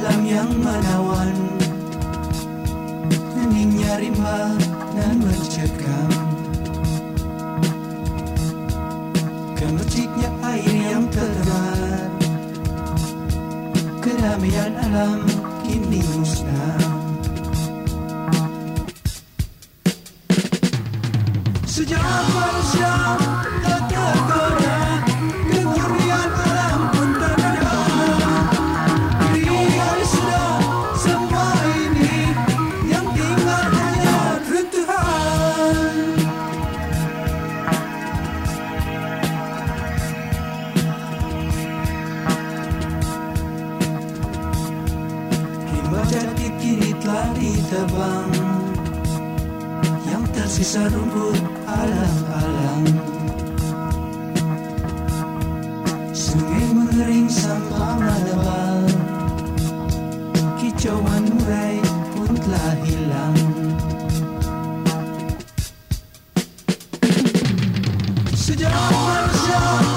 yang menawan Heningnya rimba dan mencekam. Kemerciknya air yang terlemar Kedamaian alam kini musnah. Sejak manusia Jati kini telah ditebang. Yang tersisa rumput alang-alang. Sungai mengering sampah menebal Kicauan murai pun telah hilang. Sejak manusia